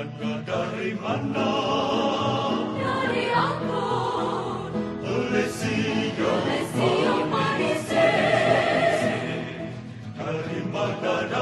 Maka dari mana? Dari aku. olesio, Lesio Manise. Dari mana?